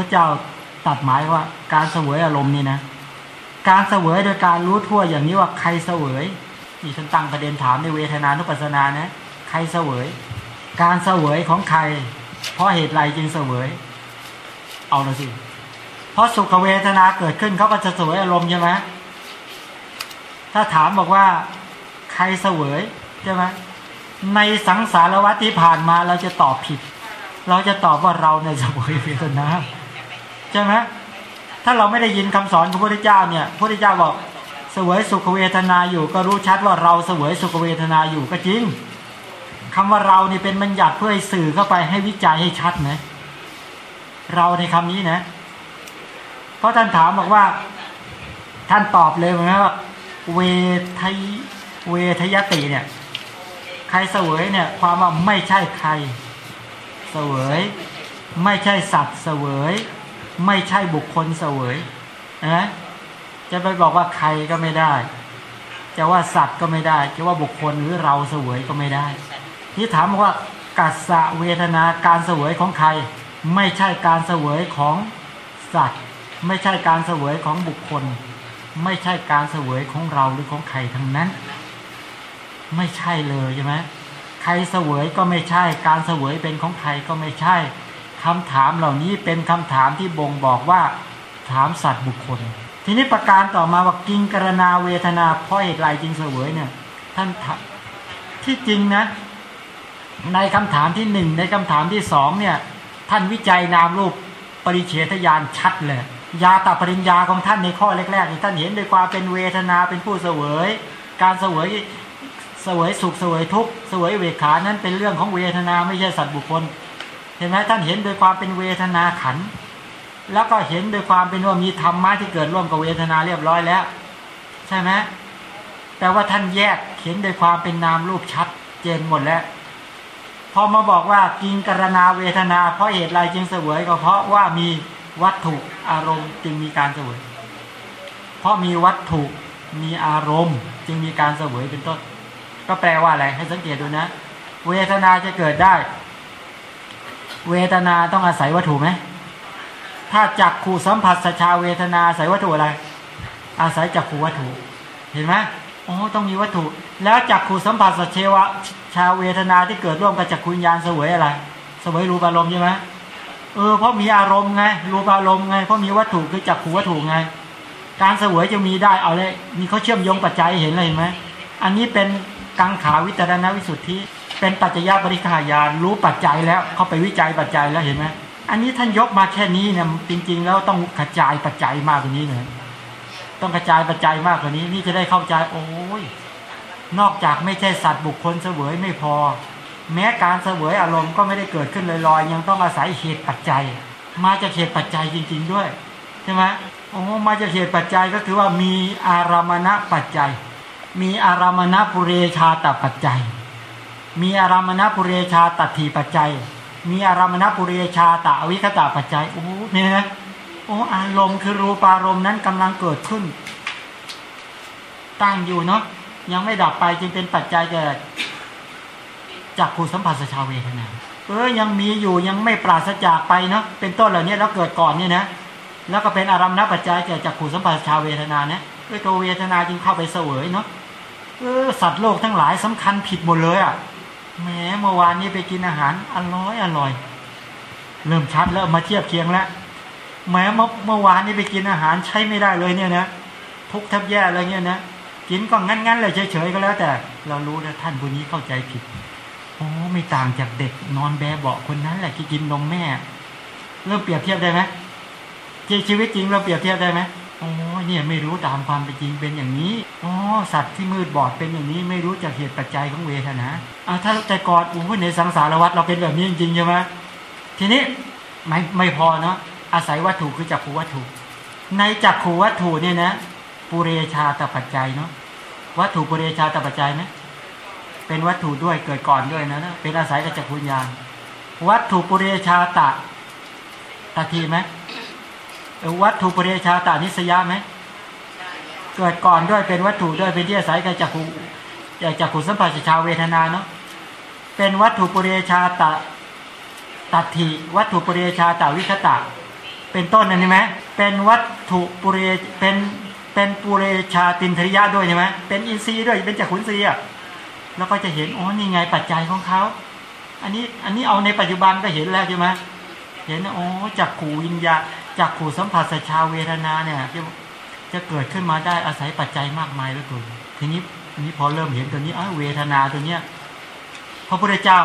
ระเจ้าตัดหมายว่า การเสวยอารมณ์นี่นะ การเสวยโดยการรู้ทั่วอย่างนี้ว่าใครเสวยนี่ฉันตั้งประเด็นถามในเวทนานุปัสสนานะ ใครเสวย การเสวยของใคร เพราะเหตุไรจึงเสวย เอาละสิ เพราะสุขเวทนาเกิดขึ้นเขาก็จะเสวยอารมณ์ใช่ไหมถ้าถามบอกว่าใครเสวยใช่ไหมในสังสารวัตที่ผ่านมาเราจะตอบผิด เราจะตอบว่าเราเนี่ยเสวยเวทนา ใช่ไหมถ้าเราไม่ได้ยินคำสอนของพระพุทธเจ้าเนี่ยพระพุทธเจ้าบอกเสวยสุขเวทนาอยู่ ก็รู้ชัดว่าเราเสวยสุขเวทนาอยู่ก็จริงคำว่าเรานี่เป็นบัญญัติเพื่อให้สื่อเข้าไปให้วิจัยให้ชัดนะเราในคำนี้นะ เพราะท่านถามบอกว่า ท่านตอบเลยนะว่าเวทยเวทยติเนี่ย ใครเสวยเนี่ย ความว่าไม่ใช่ใคร เสวย ไม่ใช่สัตว์เสวย ไม่ใช่บุคคลเสวยนะจะไปบอกว่าใครก็ไม่ได้ จะว่าสัตว์ก็ไม่ได้ จะว่าบุคคลหรือเราเสวยก็ไม่ได้ ที่ถามว่ากัสสะเวทนาการเสวยของใคร ไม่ใช่การเสวยของสัตว์ ไม่ใช่การเสวยของบุคคล ไม่ใช่การเสวยของเราหรือของใครทั้งนั้น ไม่ใช่เลยใช่ไหมใครเสวยก็ไม่ใช่ การเสวยเป็นของใครก็ไม่ใช่ คำถามเหล่านี้เป็นคำถามที่บ่งบอกว่าถามสัตว์บุคคล ทีนี้ประการต่อมาว่ากิงกรณาเวทนาเพราะเหตุไรจริงเสวยเนี่ยท่านที่จริงนะในคำถามที่หนึ่งในคำถามที่สองเนี่ยท่านวิจัยนามรูปปริเฉทญาณชัดเลยยาตาปริญญาของท่านในข้อแรกๆนี่ท่านเห็นด้วยความเป็นเวทนาเป็นผู้เสวย การเสวยเสวยสุขเสวยทุกข์เสวยเวขานั้นเป็นเรื่องของเวทนาไม่ใช่สัตว์บุคคล เห็นไหมท่านเห็นโดยความเป็นเวทนาขัน แล้วก็เห็นโดยความเป็นว่ามีธรรมะที่เกิดร่วมกับเวทนาเรียบร้อยแล้ว ใช่ไหมแต่ว่าท่านแยกเห็นโดยความเป็นนามรูปชัดเจนหมดแล้ว พอมาบอกว่ากิงกรณาเวทนา เพราะเหตุไรจึงเสวยก็เพราะว่ามีวัตถุอารมณ์จึงมีการเสวย เพราะมีวัตถุมีอารมณ์ จึงมีการเสวยเป็นต้น ก็แปลว่าอะไรให้สังเกตดูนะ เวทนาจะเกิดได้ เวทนาต้องอาศัยวัตถุไหมถ้าจักขู่สัมผัสสชาเวทนาอาศัยวัตถุอะไร อาศัยจักขู่วัตถุ เห็นไหมอ๋อต้องมีวัตถุ แล้วจักขู่สัมผัสสเชวะชาเวทนาที่เกิดร่วมกับจักขุญญาณเสวยอะไรเสวยรูปอารมณ์ใช่ไหมเออเพราะมีอารมณ์ไงรูปอารมณ์ไงเพราะมีวัตถุคือจักขู่วัตถุไง การเสวยจะมีได้เอาเลยนี่เขาเชื่อมโยงปัจจัยเห็นเลยเห็นไหมอันนี้เป็นกังขาวิตรณวิสุทธิ เป็นปัจจยบริขายานรู้ปัจจัยแล้วเข้าไปวิจัยปัจจัยแล้วเห็นไหมอันนี้ท่านยกมาแค่นี้เนี่ยจริง ๆ แล้วต้องกระจายปัจจัยมากกว่านี้เลยต้องกระจายปัจจัยมากกว่านี้ นี่จะได้เข้าใจโอ้ยนอกจากไม่ใช่สัตว์บุคคลเสวยไม่พอ แม้การเสวยอารมณ์ก็ไม่ได้เกิดขึ้นลอยๆยังต้องอาศัยเหตุปัจจัย มาจากเหตุปัจจัยจริง ๆ ด้วยใช่ไหมโอ้มาจากเหตุปัจจัยก็คือว่ามีอารามณปัจจัย มีอารามณะปุเรชาตปัจจัย มีอารามณปุเรชาตัดทีปัจจัย มีอารามณปุเรชาตะวิคตาปัจจัยโอ้เนี่ยนะโอ้อารมณ์คือรูปารมณ์นั้นกำลังเกิดขึ้น ตั้งอยู่เนาะยังไม่ดับไปจึงเป็นปัจจัยแก่จากขูสัมผัสชาเวทนาเออยังมีอยู่ยังไม่ปราศจากไปเนาะเป็นต้นเหล่านี้แล้วเกิดก่อนเนี่ยนะแล้วก็เป็นอารมณ์ปัจจัยแก่จากขูสัมผัสชาเวทนาเนี่ยเออตัวเวทนาจึงเข้าไปเสวยเนาะเออสัตว์โลกทั้งหลายสำคัญผิดหมดเลยอะ แหมเมื่อวานนี้ไปกินอาหารอร่อยอร่อย เริ่มชัดแล้วมาเทียบเคียงแล้วแม้เมื่อเมื่อวานนี้ไปกินอาหารใช้ไม่ได้เลยเนี่ยนะทุกแทบแย่เลยเนี่ยนะกินก็งั้นๆเลยเฉยๆก็แล้ว แต่ เรารู้แล้วท่านผู้นี้เข้าใจผิดโอ้ไม่ต่างจากเด็กนอนแบเบาคนนั้นแหละที่กินนมแม่ เริ่มเปรียบเทียบได้ไหมชีวิตจริงเราเปรียบเทียบได้ไหม เนี่ยไม่รู้ตามความเป็นจริงเป็นอย่างนี้อ๋อสัตว์ที่มืดบอดเป็นอย่างนี้ ไม่รู้จากเหตุปัจจัยของเวทนาอ่าถ้าแต่ก่อนโอ้ในสังสารวัฏเราเป็นแบบนี้จริงใช่ไหมทีนี้ไม่ไม่พอเนาะอาศัยวัตถุคือจักขูวัตถุ ในจักขูวัตถุเนี่ยนะปุเรชาตปัจจัยเนาะวัตถุปุเรชาตปัจจัยนะเป็นวัตถุด้วยเกิดก่อนด้วยนะนะเป็นอาศัยกับจักรพุญญาณวัตถุปุเรชาตะตทีไหมวัตถุปุเรชาตานิสยาไหม เกิดก่อนด้วยเป็นวัตถุด้วยเป็นที่อาศัยกับจักรจักรขุสัมผัสชาวเวทนาเนาะเป็นวัตถุปุเรชาตะตัทีวัตถุปุเรชาตาวิคตะ เป็นต้นนั่นใช่ไหมเป็นวัตถุปุเรเป็นเป็นปุเรชาตินทริยะด้วยใช่ไหมเป็นอินทรีย์ด้วยเป็นจักขุนทรีย์อะแล้วก็จะเห็นอ๋อนี่ไงปัจจัยของเขาอันนี้อันนี้เอาในปัจจุบันก็เห็นแล้วใช่ไหมเห็นอ๋อจักขูวิญญาจักขูสัมผัสชาเวทนาเนี่ย จะเกิดขึ้นมาได้อาศัยปัจจัยมากมายแล้วตัวทีนี้ทีนี้พอเริ่มเห็นตัวนี้อ้าเวทนาตัวเนี้ยพระพุทธเจ้า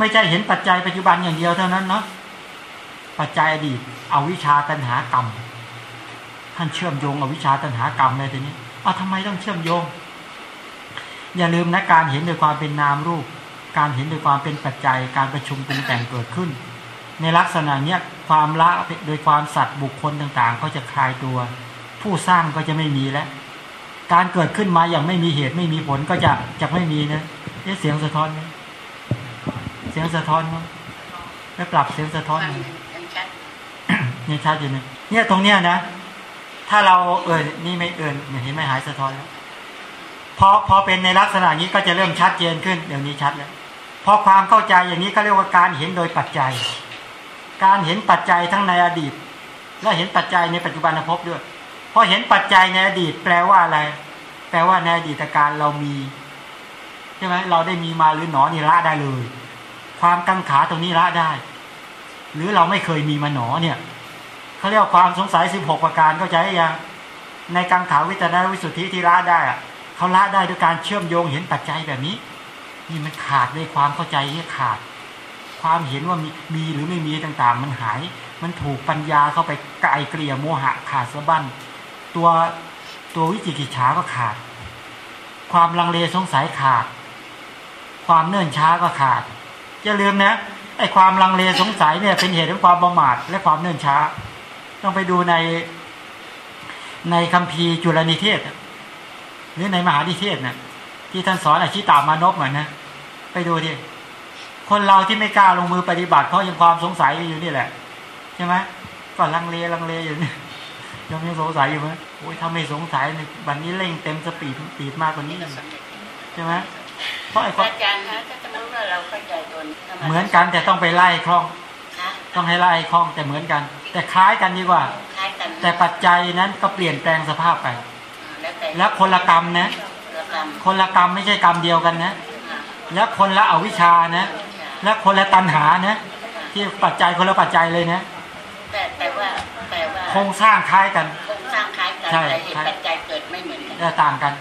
ไม่ใช่เห็นปัจจัยปัจจุบันอย่างเดียวเท่านั้นเนาะปัจจัยอดีตเอาวิชาตัณหากรรม ท่านเชื่อมโยงเอาวิชาตัณหากรรมเลยทีนี้เอาทำไมต้องเชื่อมโยง อย่าลืมนะการเห็นโดยความเป็นนามรูป การเห็นโดยความเป็นปัจจัย การประชุมปรุงแต่งเกิดขึ้น ในลักษณะเนี้ยความละโดยความสัตว์บุคคลต่างๆ ก็จะคลายตัว ผู้สร้างก็จะไม่มีแล้ว การเกิดขึ้นมาอย่างไม่มีเหตุไม่มีผลก็จะจะไม่มีนะนี่เสียงสะท้อนไหมเสียงสะท้อนไหมไม่ปรับเสียงสะท้อนไหมยังชัดเนี่ยชัดอยู่เนี่ยเนี่ยตรงเนี้ยนะ ถ้าเราเออนี่ไม่เอินเห็นไหมหายสะท้อนแล้วพอพอเป็นในลักษณะนี้ก็จะเริ่มชัดเจนขึ้นเดี๋ยวนี้ชัดแล้วพอความเข้าใจอย่างนี้ก็เรียกว่าการเห็นโดยปัจจัย การเห็นปัจจัยทั้งในอดีต และเห็นปัจจัยในปัจจุบันภพด้วยพ อเห็นปัจจัยในอดีต แปลว่าอะไร แปลว่าในอดีตการเรามีใช่ไหมเราได้มีมาหรือหนอนี่ละได้เลย ความกังขาตรงนี้ละได้ หรือเราไม่เคยมีมาหนอเนี่ยเขาเรียกว่าความสงสัยสิบหกประการเข้าใจยังในกังขาวิจารณวิสุทธิที่ละได้อะเขาละได้ด้วยการเชื่อมโยงเห็นปัจจัยแบบนี้ นี่มันขาดด้วยความเข้าใจที่ขาด ความเห็นว่ามีมีหรือไม่มีต่างๆ มันหาย มันถูกปัญญาเข้าไปไกลเกลี่ยโมหะขาดสะบั้น ตัวตัววิจิกิจฉาก็ขาด ความลังเลสงสัยขาด ความเนื่นช้าก็ขาดอย่าลืมนะไอ้ความลังเลสงสัยเนี่ยเป็นเหตุของความประมาทและความเนื่นช้า ต้องไปดูในในคัมภีร์จุลนิเทศหรือในมหานิเทศนะที่ท่านสอนอาชิตามานพเหมือนนะไปดูทีคนเราที่ไม่กล้าลงมือปฏิบัติเพราะยังความสงสัยอยู่นี่แหละใช่ไหมก็ลังเลลังเลอยู่นี่ ยังยังสงสัยอยู่ไหมโอ้ยถ้าไม่สงสัยเนี่ยวันนี้เร่งเต็มสปีดปีดมากกว่านี้ก็สำเร็จใช่ไหมเพราะไอ้ข้ออาจารย์คะถ้าสมมติว่าเราเข้าใจตัวนี้ทำไเหมือนกันแต่ต้องไปไล่คล่องคะต้องให้ไล่คล่องแต่เหมือนกัน แต่คล้ายกันดีกว่าคล้ายกันแต่ปัจจัยนั้นก็เปลี่ยนแปลงสภาพไปอ่าแล้วแต่และคนละกรรมนะละกรรมคนละกรรมไม่ใช่กรรมเดียวกันนะอ่าและคนละอวิชชานะ และคนละตัณหานะ ที่ปัจจัยคนละปัจจัยเลยนะ แต่แต่ว่าแต่ว่า โครงสร้างคล้ายกัน โครงสร้างคล้ายกันใช่ แต่เหตุใช่ปัจจัยเกิดไม่เหมือนกันแต่ต่างกัน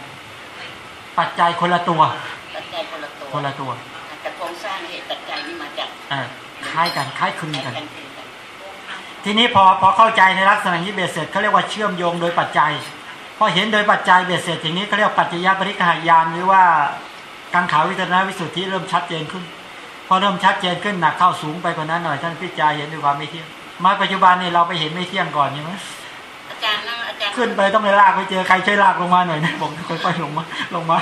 ปัจจัยคนละตัว ปัจจัยคนละตัวคนละตัวแต่โครงสร้างเหตุปัจจัยนี่มาจากเออคล้ายกันคล้ายคลึงคล้ายกัน กันคือกันทีนี้พอพอเข้าใจในลักษณะนี้เบียดเสร็จเขาเรียกว่าเชื่อมโยงโดยปัจจัย พอเห็นโดยปัจจัยเบียดเสร็จอย่างนี้เขาเรียกว่าปัจจยปริกหายานหรือว่ากังขาวิจารณวิสุทธิเริ่มชัดเจนขึ้น พอเริ่มชัดเจนขึ้นหนักเข้าสูงไปกว่านั้นหน่อยท่านพิจารณาเห็นด้วยความไม่เที่ยง มาปัจจุบันนี่เราไปเห็นไม่เที่ยงก่อนใช่ไหมอาจารย์นั่งอาจารย์ขึ้นไปต้องไปลากไปเจอใครช่วยลากลงมาหน่อยนะบอกค่อยๆลงมาลงมา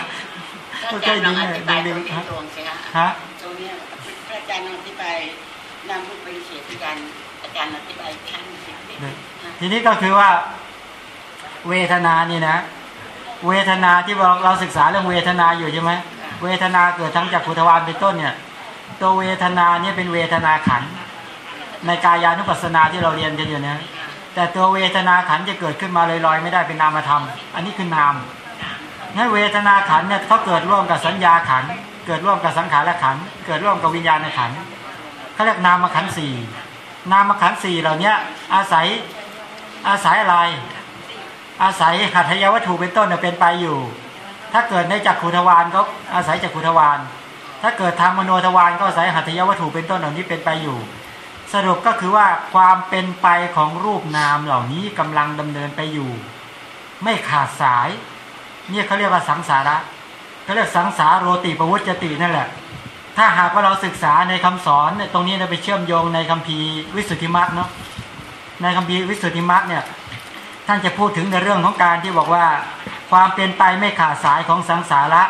อาจารย์ลองอธิบายตรงนี้ฮะตรงสิฮะฮะตรงเนี้ยพระอาจารย์อธิบายนำผู้ปฏิเสธอาจารย์อาจารย์อธิบายครั้งหนึ่งสิทีนี้ก็คือว่าเวทนานี่นะ เวทนาที่เราเราศึกษาเรื่องเวทนาอยู่ใช่ไหมเวทนาเกิดทั้งจากขุทวารเป็นต้นเนี่ย ตัวเวทนาเนี่ยเป็นเวทนาขันธ์ ในกายานุปัสสนาที่เราเรียนกันอยู่นะแต่ตัวเวทนาขันจะเกิดขึ้นมาลอยๆไม่ได้เป็นนามธรรม อันนี้คือนามงั้นเวทนาขันเนี่ยเขาเกิดร่วมกับสัญญาขัน เกิดร่วมกับสังขารขัน เกิดร่วมกับวิญญาณขันเขาเรียกนามขันสี่นามขันสี่เหล่านี้อาศัยอาศัยอะไร อาศัยหัตถยวัตถุเป็นต้นเนี่ยเป็นไปอยู่ ถ้าเกิดในจักขุทวารก็อาศัยจักขุทวารถ้าเกิดทางมโนทวารก็อาศัยหัตถยวัตถุเป็นต้นเหล่านี้เป็นไปอยู่ สรุปก็คือว่าความเป็นไปของรูปนามเหล่านี้กำลังดำเนินไปอยู่ ไม่ขาดสาย เนี่ยเขาเรียกว่าสังสาระเขาเรียกสังสารโรติปวุจจตินั่นแหละ ถ้าหากว่าเราศึกษาในคำสอนเนี่ยตรงนี้เราไปเชื่อมโยงในคัมภีร์วิสุทธิมรรคเนาะในคัมภีร์วิสุทธิมรรคเนี่ยท่านจะพูดถึงในเรื่องของการที่บอกว่า ความเป็นไปไม่ขาดสายของสังสาระ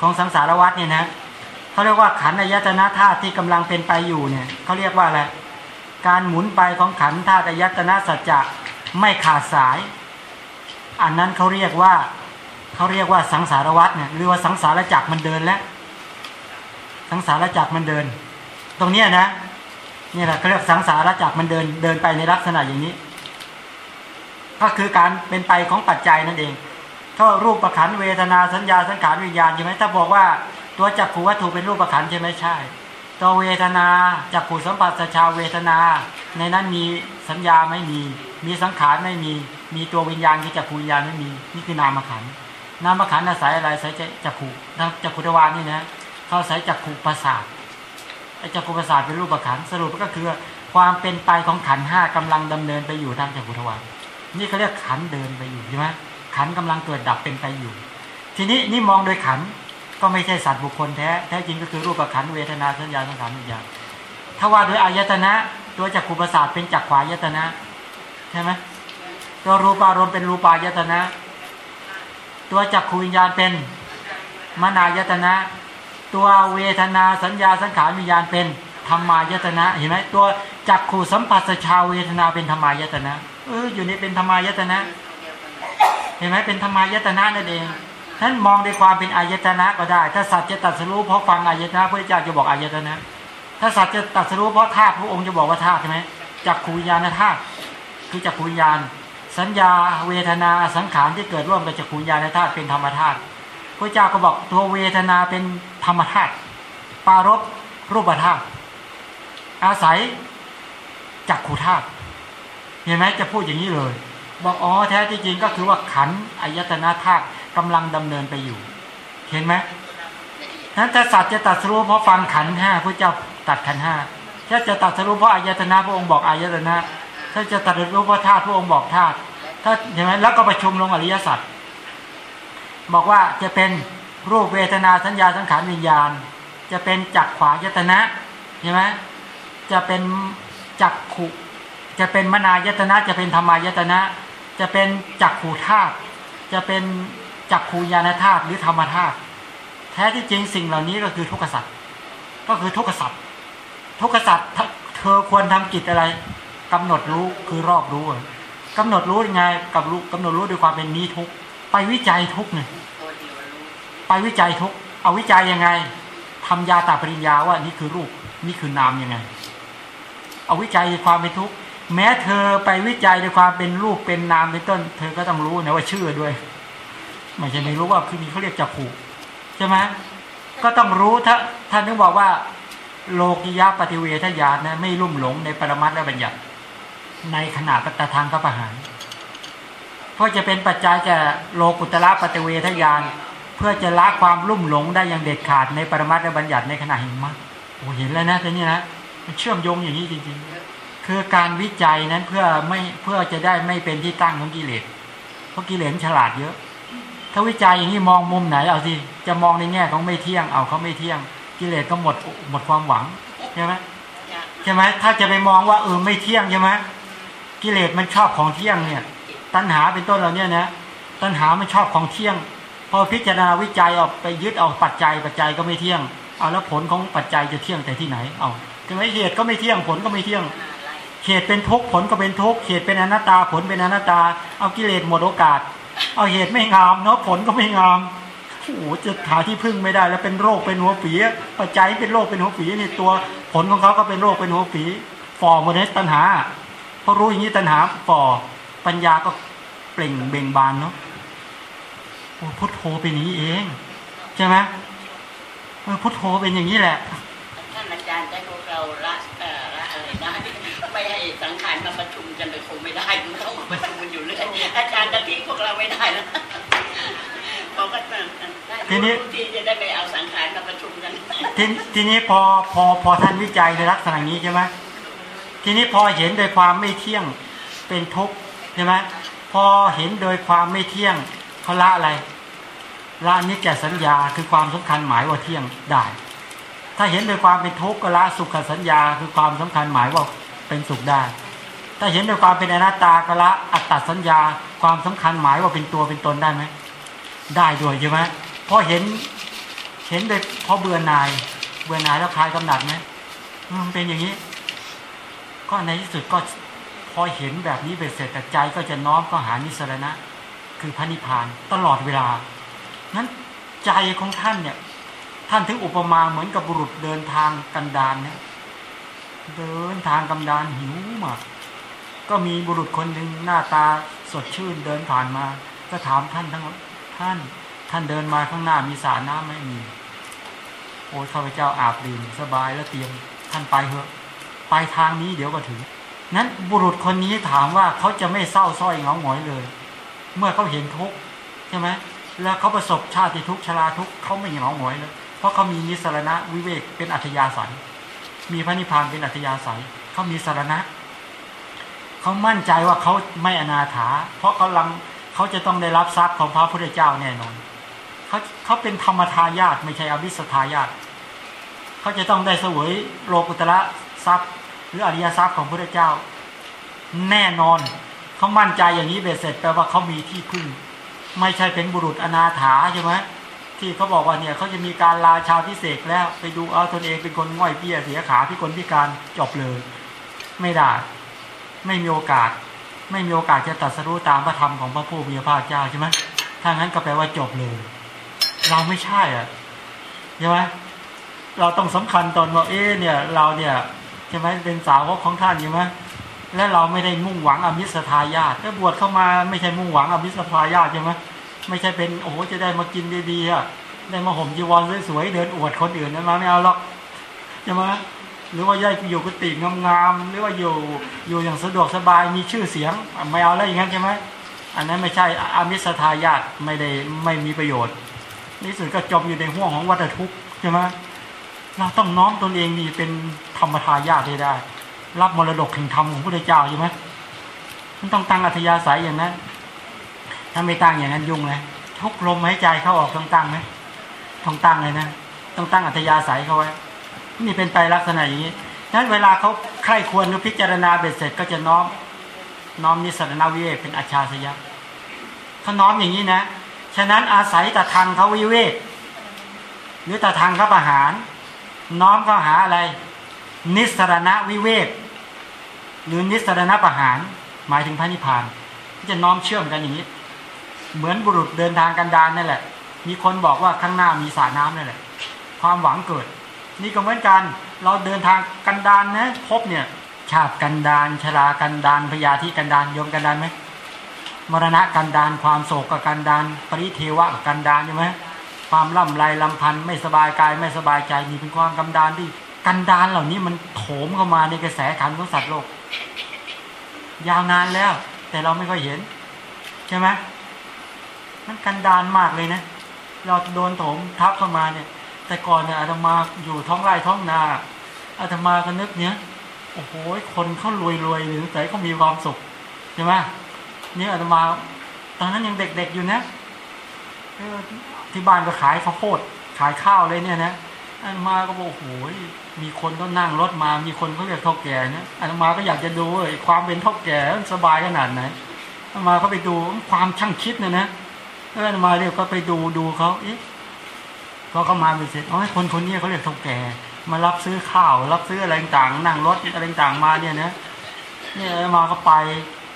ของสังสารวัฏเนี่ยนะ เขาเรียกว่าขันอายตนะธาตุที่กำลังเป็นไปอยู่เนี่ยเขาเรียกว่าอะไรการหมุนไปของขันธาตุอายตนะสัจจะไม่ขาดสาย อันนั้นเขาเรียกว่าเขาเรียกว่าสังสารวัฏเนี่ยหรือว่าสังสารจักรมันเดินแล้วสังสารจักรมันเดิน ตรงเนี้นะนี่แหละเขาเรียกสังสารจักรมันเดินเดินไปในลักษณะอย่างนี้ ก็คือการเป็นไปของปัจจัยนั่นเองถ้ารูปประขันเวทนาสัญญาสังขารวิญญาณใช่ไหมถ้าบอกว่า ตัวจักขูวัตถุเป็นรูปขันใช่ไหมใช่ ตัวเวทนาจักขูสัมผัสชาวเวทนา ในนั้นมีสัญญาไม่มี มีสังขารไม่มี มีตัววิญญาณคือจักขูวิญญาณไม่มี นี่คือนามขันนามขันอาศัยอะไรอาศัยจักขูจักขุทวานี่นะเขาอาศัยจักขูประสาทไอ้จักขูประสาทเป็นรูปขันสรุปก็คือความเป็นไปของขันห้ากำลังดำเนินไปอยู่ทางจักขุทวารนี่เขาเรียกขันเดินไปอยู่ใช่ไหมขันกำลังเกิดดับเป็นไปอยู่ ทีนี้นี่มองโดยขัน ก็ไม่ใช่สัตว์บุคคลแท้ แท้จริงก็คือรูปขันเวทนาสัญญาสังขารวิญญาณถ้าว่าโดยอายตนะตัวจักขุประสาทเป็นจักขวายตนะใช่ไหมตัวรูปารมณ์เป็นรูปายตนะ ตัวจักขูวิญญาณเป็นมนายตนะ ตัวเวทนาสัญญาสังขารวิญญาณเป็นธรรมายตนะ เห็นไหมตัวจักขูสัมผัสชาวเวทนาเป็นธรรมายตนะเอออยู่ในเป็นธรรมายตนะ เห็นไหมเป็นธรรมายตนะนั่นเอง ท่านมองในความเป็นอายตนะก็ได้ ถ้าสัตว์จะตัดสรู้เพราะฟังอายตนะพระเจ้าจะบอกอายตนะ ถ้าสัตว์จะตัดสรู้เพราะธาตุพระองค์จะบอกว่าธาตุใช่ไหมจักขูวิญาณธาตุคือจักขูวิญาณสัญญาเวทนาสังขารที่เกิดร่วมกับจักขูวิญาณธาตุเป็นธรรมธาตุพระเจ้าก็บอกตัวเวทนาเป็นธรรมธาตุปารบรูปธาตุอาศัยจักขูธาตุเห็นไหมจะพูดอย่างนี้เลย บอกอ๋อแท้ที่จริงก็คือว่าขันอายตนะธาตุ กำลังดำเนินไปอยู่ เห็นไหมนั้นถ้าสัตว์จะตัดสรู้เพราะฟังขันห้าพระเจ้าตัดขันห้าถ้าจะตัดสรู้เพราะอายตนะพระองค์บอกอายตนะ ถ้าจะตัดสรู้เพราะธาตุพระองค์บอกธาตุถ้าเห็นไหมแล้วก็ประชุมลงอริยสัจบอกว่าจะเป็นรูปเวทนาสัญญาสังขารวิญญาณ จะเป็นจักขวายตนะเห็นไหมจะเป็นจักขุจะเป็นมนายตนะ จะเป็นธรรมายตนะ จะเป็นจักขูธาตุจะเป็น จักขูญาณธาตุหรือธรรมธาตุแท้ที่จริงสิ่งเหล่านี้ก็คือทุกขสัตว์ก็คือทุกขสัตว์ทุกขสัตว์เธอควรทำกิจอะไรกำหนดรู้คือรอบรู้กำหนดรู้ยังไงกับรู้กำหนดรู้ด้วยความเป็นนี้ทุกไปวิจัยทุกเนี่ยไปวิจัยทุกเอาวิจัยยังไงทำยาตาปริญญาว่านี่คือรูปนี่คือนามยังไง เอาวิจัยความเป็นทุกแม้เธอไปวิจัยในความเป็นรูปเป็นนามเป็นต้น เธอก็ต้องรู้นะว่าชื่อด้วย ไม่ใช่ไม่รู้ว่าคือนี้เขาเรียกจักผูใช่ไหมก็ต้องรู้ถ้าท่านนึกบอกว่า โลกิยะปฏิเวทญาณนะไม่ลุ่มหลงในปรมัตถ์และบัญญัติ ในขณะปตทางพระประหารเพราะจะเป็นปัจจัยแก่โลกุตระปฏิเวทญาณเพื่อจะละความลุ่มหลงได้อย่างเด็ดขาดในปรมัตถ์และบัญญัติในขณะเห็นมั้งโอ้เห็นแล้วนะทีนี้นะมันเชื่อมโยงอย่างนี้จริง ๆ คือการวิจัยนั้นเพื่อไม่เพื่อจะได้ไม่เป็นที่ตั้งของกิเลสเพราะกิเลสฉลาดเยอะ ถ้าวิจัยอย่างนี้มองมุมไหนเอาสิจะมองในแง่ของไม่เที่ยงเอาเขาไม่เที่ยง กิเลสก็หมดหมดความหวังใช่ไหมใช่ไหมถ้าจะไปมองว่าเออไม่เที่ยงใช่ไหมกิเลสมันชอบของเที่ยงเนี่ย ตัณหาเป็นต้นเราเนี่ยนะตัณหามันชอบของเที่ยง พอพิจารณาวิจัยออกไปยึดเอาปัจจัยปัจจัยก็ไม่เที่ยงเอาแล้วผลของปัจจัยจะเที่ยงแต่ที่ไหนเอาใช่ไหมเหตุก็ไม่เที่ยงผลก็ไม่เที่ยงเหตุเป็นทุกข์ผลก็เป็นทุกข์เหตุเป็นอนัตตาผลเป็นอนัตตา เอากิเลสหมดโอกาส เอาเหตุไม่งามเนาะผลก็ไม่งามโอ้โหจะหาที่พึ่งไม่ได้ แล้วเป็นโรคเป็นหัวฝีปัจจัยเป็นโรคเป็นหัวฝีนี่ตัวผลของเขาก็เป็นโรคเป็นหัวฝีฟอหมดเลยตัณหาพอรู้อย่างนี้ตัณหาฟอปัญญาก็เปล่งเบ่งบานเนาะโอ้พุทโธเป็นอย่างนี้เองใช่ไหมพุทโธเป็นอย่างนี้แหละท่านอาจารย์ได้พวกเราละเอ่อละอะไรนะไม่ให้ สังขารมาประชุมกันเลยคงไม่ได้มันต้องมาประชุมกันอยู่เรื่อยอาจารย์จะทิ้งพวกเราไม่ได้นะบอกว่าทีนี้ที่จะได้ไปเอาสังขารมาประชุมกันทีทีนี้พอพอพอท่านวิจัยในลักษณะนี้ใช่ไหมทีนี้พอเห็นโดยความไม่เที่ยงเป็นทุกข์ใช่ไหมพอเห็นโดยความไม่เที่ยงเขาละอะไรละนิจจสัญญาคือความสำคัญหมายว่าเที่ยงได้ ถ้าเห็นโดยความเป็นทุกข์ก็ละสุขสัญญาคือความสำคัญหมายว่า เป็นสุขได้ ถ้าเห็นโดยความเป็นอนัตตาก็ละอัตตสัญญาความสำคัญหมายว่าเป็นตัวเป็นตนได้ไหมได้ด้วยใช่ไหมพอเห็นเห็นโดยพอเบื่อหน่าย เบื่อหน่ายแล้วคลายกำหนัดไหมมันเป็นอย่างนี้ ก็ในที่สุดก็พอเห็นแบบนี้เบ็ดเสร็จแต่ใจก็จะน้อมก็หานิสรณะ คือพระนิพพานตลอดเวลา นั้นใจของท่านเนี่ย ท่านถึงอุปมาเหมือนกับบุรุษเดินทางกันดานเนี่ย เดินทางกำดานหิวมาก ก็มีบุรุษคนหนึ่งหน้าตาสดชื่นเดินผ่านมา ก็ถามท่านทั้งท่าน ท่านเดินมาข้างหน้ามีสรน้ำไหม่มี โอ้ข้าพเจ้าอาบดื่มสบายแล้วเตรียมท่านไปเถอะ ไปทางนี้เดี๋ยวก็ถึง นั้นบุรุษคนนี้ถามว่าเขาจะไม่เศร้าส้อยเหงาหงอยเลย เมื่อเขาเห็นทุกข์ใช่ไหมแล้วเขาประสบชาติทุกข์ชราทุกข์เขาไม่เหงาหงอยเลยเพราะเขามีนิสรณะวิเวกเป็นอัธยาศัย มีพระนิพพานเป็นอัธยาศัยเขามีสารณะเขามั่นใจว่าเขาไม่อนาถา เพราะเขาลังเขาจะต้องได้รับทรัพย์ของพระพุทธเจ้าแน่นอนเขาเขาเป็นธรรมทายาทไม่ใช่อวิสทายาทเขาจะต้องได้เสวยโลกุตระทรัพย์ หรืออริยทรัพย์ของพระพุทธเจ้า แน่นอนเขามั่นใจอย่างนี้เบ็ดเสร็จแปลว่าเขามีที่พึ่ง ไม่ใช่เป็นบุรุษอนาถาใช่ไหม ที่เขาบอกว่าเนี่ยเขาจะมีการลาชาวพิเศษแล้วไปดูเอาตนเองเป็นคนง่อยเปี้ยเสียขาพิกลพิการจบเลย ไม่ได้ ไม่มีโอกาส ไม่มีโอกาสจะตรัสรู้ตามพระธรรมของพระผู้มีพระภาคเจ้าใช่ไหมถ้างั้นก็แปลว่าจบเลย เราไม่ใช่อะใช่ไหมเราต้องสำคัญตอนว่าเอ๊เนี่ย เราเนี่ยใช่ไหมเป็นสาวกของท่านใช่ไหมและเราไม่ได้มุ่งหวังอมิสทายาทถ้าบวชเข้ามาไม่ใช่มุ่งหวังอมิสทายาทใช่ไหม ไม่ใช่เป็นโอ้โหจะได้มากินดีๆอะได้มาห่มจีวรสวยๆเดินอวดคนอื่นนั้นมาไม่เอาหรอกใช่ไหมหรือว่าย่ายอยู่กุฏิงามๆหรือว่าอยู่อยู่อย่างสะดวกสบายมีชื่อเสียงไม่เอาแล้วอย่างนั้นใช่ไหมอันนั้นไม่ใช่อามิสทายาทไม่ได้ไม่มีประโยชน์นี่สุดก็จมอยู่ในห่วงของวัฏทุกข์ใช่ไหมเราต้องน้อมตนเองนี่เป็นธรรมทายาทได้ รับมรดกแห่งธรรมของพระพุทธเจ้าใช่ไหมมันต้องตั้งอัธยาศัยอย่างนั้น ถ้าไม่ตั้งอย่างนั้นยุ่งเลยทุกลมหายใจเข้าออกต้องตั้งไหมต้องตั้งเลยนะ ต้องตั้งอัธยาศัยเขาไว้ นี่เป็นไปลักษณะอย่างนี้นั้นเวลาเขาใคร่ควรหรือพิจารณาเบ็ดเสร็จก็จะน้อม น้อมนิสรณวิเวกเป็นอาชาสยะเขาน้อมอย่างนี้นะ ฉะนั้นอาศัยตะทางเขาวิเวกหรือตะทางเขาประหาร น้อมเขาหาอะไร นิสรณวิเวกหรือนิสรณประหาร หมายถึงพระนิพพาน จะน้อมเชื่อมกันอย่างนี้ เหมือนบุรุษเดินทางกันดารนั่นแหละ มีคนบอกว่าข้างหน้ามีสระน้ำนั่นแหละ ความหวังเกิด นี่ก็เหมือนกันเราเดินทางกันดารนนะพบเนี่ยชาติกันดารชรากันดารพยาธิกันดารยมกันดารไหมมรณะกันดารความโศกกับกันดารปริเทวะกับกันดารใช่ไหมความล่ำไรลำพันธ์ไม่สบายกายไม่สบายใจนี่เป็นความกันดารที่กันดารเหล่านี้มันโถมเข้ามาในกระแสขันของสัตว์โลก ยาวนานแล้ว แต่เราไม่ค่อยเห็น ใช่ไหม มันกันดานมากเลยนะ เราโดนโถมทับเข้ามาเนี่ย แต่ก่อนเนี่ยอาตมาอยู่ท้องไร่ท้องนาอาตมาก็นึกเนี้ยโอ้โหคนเขารวยรวยหรือแต่เขามีความสุขใช่ไหมเนี่ยอาตมา ตอนนั้นยังเด็กๆอยู่นะที่บ้านก็ขายข้าวโพดขายข้าวเลยเนี่ยนะอาตมาก็บอกโอ้โหมีคนก็นั่งรถมา มีคนเขาเรียกเท่าแก่นะอาตมาก็อยากจะดูความเป็นเท่าแก่สบายขนาดไหนอาตมาก็ไปดูความช่างคิดเนะนะ แล้วอมาเรียกก็ไปดูดูเขาเอ๊ะเขาก็มาเป็นเสร็จอ๋อคนคนนี้เขาเรียกเท่าแก่ มารับซื้อข้าว รับซื้ออะไรต่างนั่งรถอะไรต่างมาเนี่ยนะเนี่ยมาก็ไป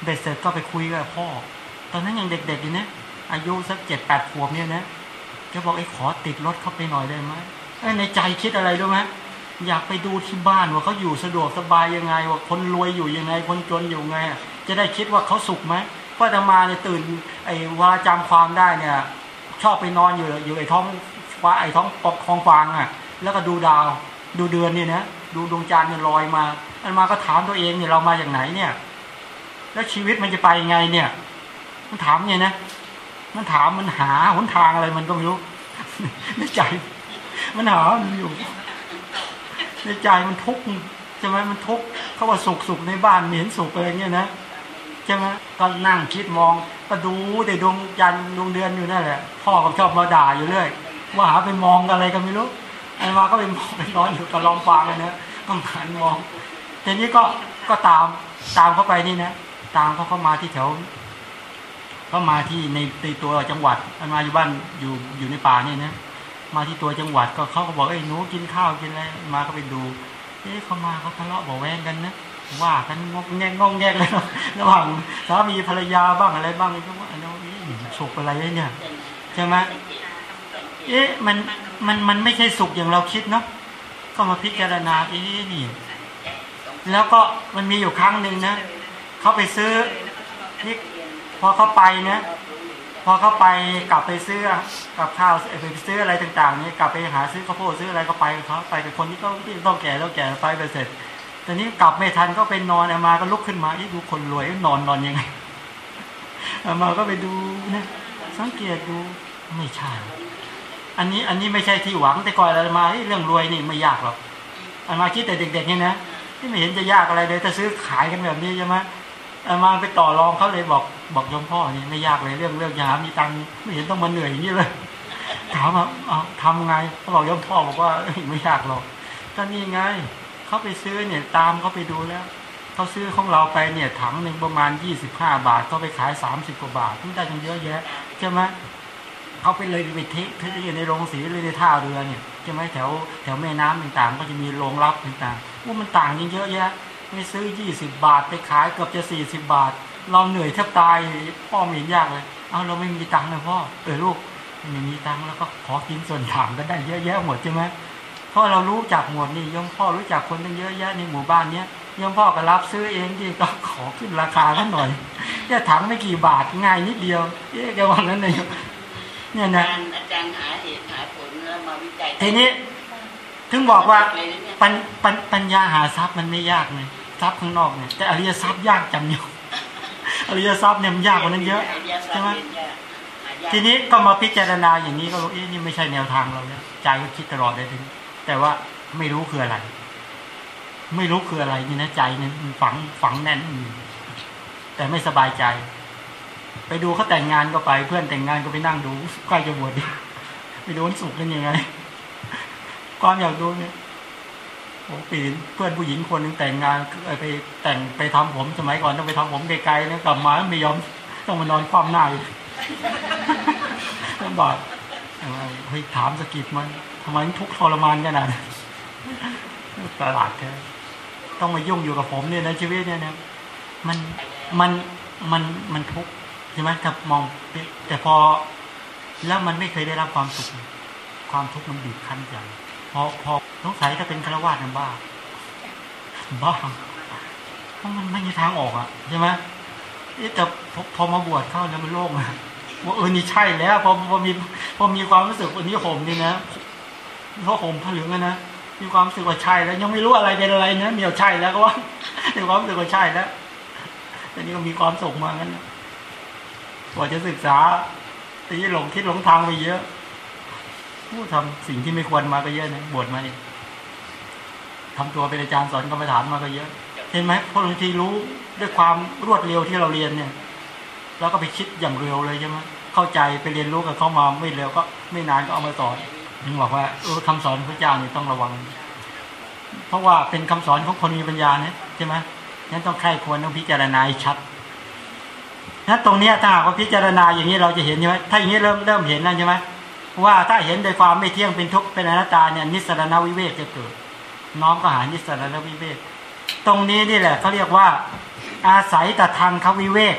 เบ็ดเสร็จก็ไปคุยกับพ่อ ตอนนั้นยังเด็กๆอยู่นะอายุสักเจ็ดแปดขวบเนี่ยนะแกบอกไอ้ขอติดรถเข้าไปหน่อยได้ไหมในใจคิดอะไรรู้ไหมอยากไปดูที่บ้านว่าเขาอยู่สะดวกสบายยังไง ว่าคนรวยอยู่ยังไง คนจนอยู่ไง จะได้คิดว่าเขาสุขไหม พราะธรรมาเนี่ยตื่นไอ้วาจำความได้เนี่ย ชอบไปนอนอยู่อยู่ไอ้ท้องฟ้าไอ้ท้องปอกคลองฟางอะ แล้วก็ดูดาวดูเดือนเนี่ยนะดูดวงจันทร์เนี่ยลอยมาอันมาก็ถามตัวเองเนี่ยเรามาจากไหนเนี่ย แล้วชีวิตมันจะไปยังไงเนี่ย มันถามไงนะมันถามมันหาหนทางอะไรมันก็ไม่รู้ในใจ มันหาอยู่ ในใจมันทุกข์ใช่ไหมมันทุกข์เขาว่าสุขสุขในบ้านเห็นสุขอะไรเงี้ยนะ ใช่ไหมก็นั่งคิดมองก็ดูแต่ดวงจันทร์ดวงเดือนอยู่นั่นแหละ พ่อก็ชอบมาด่าอยู่เรื่อยว่าหาไปมองอะไรกันไม่รู้ไอ้มาก็ไปมองไปนอนอยู่กับลองฟางเลยนะก็หันมองทีนี้ก็ก็ตามตามเข้าไปนี่นะตามเขาเข้ามาที่แถวเขามาที่ในในตัวจังหวัดมันมาอยู่บ้านอยู่อยู่ในป่านี่นะมาที่ตัวจังหวัดก็เขาก็บอกไอ้หนูกินข้าวกินอะไรมาก็ไปดูเอ๊ะเขามาเขาทะเลาะบอกแวงกันนะ ว่ากันงงแงงงงแงงเลยระหว่างสามีภรรยาบ้างอะไรบ้างก็ว่าเราสุขอะไรเนี่ยใช่ไหมเอ๊ะมันมันมันไม่ใช่สุขอย่างเราคิดเนาะก็มาพิจารณาเอ๊ะนี่แล้วก็มันมีอยู่ครั้งหนึ่งนะเขาไปซื้อนี่พอเขาไปเนี่ยพอเขาไปกลับไปซื้อกับข้าวไปซื้ออะไรต่าง ๆ นี่กลับไปหาซื้อข้าวโพดซื้ออะไรก็ไปเขาไปกับคนที่เขาที่ต้องแก่แล้วแก่ไปไปเสร็จ ตอนนี้กลับไม่ทันก็ไปนอนเอามาก็ลุกขึ้นมาที่ดูคนรวยนอนนอนยังไงเอามาก็ไปดูนะสังเกตดูไม่ใช่ อันนี้อันนี้ไม่ใช่ที่หวังแต่ก่อนเรามาเรื่องรวยนี่ไม่ยากหรอกอามาคิดแต่เด็กๆนี่นะที่ไม่เห็นจะยากอะไรเลยถ้าซื้อขายกันแบบนี้ใช่ไหมอามาไปต่อรองเขาเลยบอกบอกยมพ่อนี่ไม่ยากเลยเรื่องเรื่องยามีตังค์ไม่เห็นต้องมาเหนื่อยอย่างนี้เลยถามว่าเอาทำไงเขาบอกยมพ่อบอกว่าไม่ยากหรอกก็นี่ไง เขาไปซื้อเนี่ยตามเขาไปดูแล้วเขาซื้อของเราไปเนี่ยถังหนึ่งประมาณยี่สิบห้าบาทเขาไปขายสามสิบกว่าบาททุกได้กันเยอะแยะใช่ไหมเขาไปเลยไปเทคเทอยู่ในโรงสีหรือในท่าเรือเนี่ยใช่ไหมแถวแถวแม่น้ำต่างๆ ก็จะมีโรงรับต่างๆว่ามันต่างกันเยอะแยะไม่ซื้อยี่สิบาทไปขายเกือบจะสี่สิบาท เราเหนื่อยแทบตายพ่อม่เห็นยากเลยเอาเราไม่มีตังค์เลยพ่อเออลูกไม่มีตังค์แล้วก็ขอกินส่วนถางก็ได้เยอะแยะหมดใช่ไหม เพราะเรารู้จักหมดนี่ยมพ่อรู้จักคนตั้งเยอะแยะในหมู่บ้านเนี้ยยมพ่อก็รับซื้อเองที่ก็ขอขึ้นราคากันหน่อยแค่ถังไม่กี่บาทง่ายนิดเดียวเอ๊ะแกว่างั้นเลยเนี่ยอานะจารย์อาจารย์หาเหตุหาผลแล้วมาวิจัยทีนี้ ถึงบอกว่าเลยนะเนี่ยปัญปัญปัญญาหาทรัพย์มันไม่ยากเลยทรัพย์ข้างนอกเนี่ยแต่อริยทรัพย์ยากจังอยู่อริยทรัพย์เนี่ยมันยากกว่านั้นเยอะใช่ไหมทีนี้ก็มาพิจารณาอย่างนี้ก็รู้เอ๊ะนี่ไม่ใช่แนวทางเราเนี่ยใจก็คิดตลอดเลยทีนี้ แต่ว่าไม่รู้คืออะไร ไม่รู้คืออะไรนี่นะใจนี่มันฝังฝังแน่น แต่ไม่สบายใจ ไปดูเขาแต่งงานก็ไป เพื่อนแต่งงานก็ไปนั่งดูใกล้จะบวชดิไปดูวันสุกร์กันยังไง ความอยากดูเนี่ยโอ้ปีนเพื่อนผู้หญิงคนหนึงแต่งงานไปแต่งไปทำผมสมัยก่อนต้องไปทำผมไกลๆนะกลับมาไม่ยอมต้องมานอนคว่ำหน้าอยู่ลำบากเฮ้ยถามสกิดมัน ทำไมทุกทรมานขนาดนั้นตลาดแท้ต้องมายุ่งอยู่กับผมเนี่ยนะชีวิตเนี่ยนะมันมันมันมันทุกข์ใช่ไหมถ้ามองแต่พอแล้วมันไม่เคยได้รับความสุข ความทุกข์มันบีบคั้นใจพอพอสงสัยถ้าเป็นฆราวาสเนี่ยบ้าบ้าเพราะมันไม่มีทางออกอะใช่ไหมเอ๊ะแต่พอมาบวชเข้าแล้วมันโล่งอะว่าเออนี่ใช่แล้วพอพอมีพอมีความรู้สึกวันนี้ห่มนี่นะ เพราะห่มผ้าเหลืองนะมีความรู้สึกว่าใช่แล้ว ยังไม่รู้อะไรเป็นอะไรนะเมียวใช่แล้วก็ว่ามีความรู้สึกว่าใช่แล้วแต่นี่ก็มีความสุขมางั้นกว่าจะศึกษาตีหลงคิดหลงทางไปเยอะ ผู้ทำสิ่งที่ไม่ควรมาก็เยอะนะบวชมาเนี่ยทำตัวเป็นอาจารย์สอนกรรมฐานมาก็เยอะ เห็นไหมพอบางทีรู้ด้วยความรวดเร็วที่เราเรียนเนี่ยแล้วก็ไปคิดอย่างเร็วเลยใช่ไหมเข้าใจไปเรียนรู้กับเขามาไม่เร็วก็ไม่นานก็เอามาสอน ถึงบอกว่าเออคำสอนพระเจ้านี่ต้องระวัง เพราะว่าเป็นคำสอนของคนมีปัญญาเนี่ยใช่ไหมนั้นต้องใคร่ควรต้องพิจารณาให้ชัดนั้นตรงนี้ถ้าหากว่าพิจารณาอย่างนี้เราจะเห็นใช่ไหมถ้าอย่างนี้เริ่มเริ่มเห็นแล้วใช่ไหมว่าถ้าเห็นโดยความไม่เที่ยงเป็นทุกข์เป็นอนัตตาเนี่ยนิสรณวิเวกจะเกิด น้อมก็หานิสรณวิเวก ตรงนี้นี่แหละเขาเรียกว่า อาศัยตทางควิเวก